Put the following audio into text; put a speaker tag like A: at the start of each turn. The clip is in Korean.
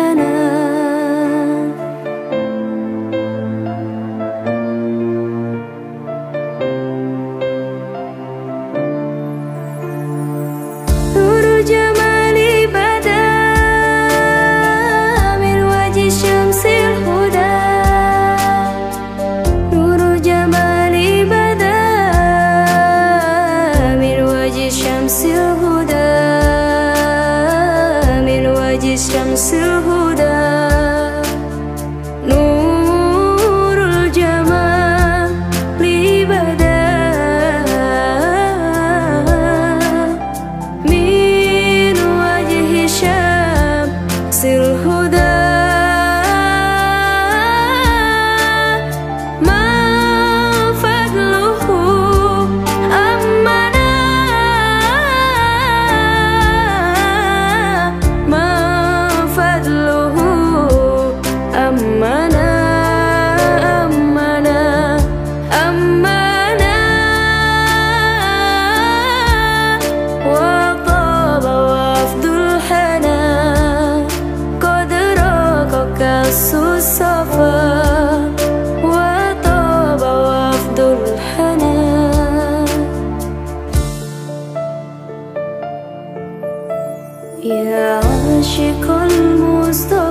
A: 하나. 우르자 يا عاشق المصطفى.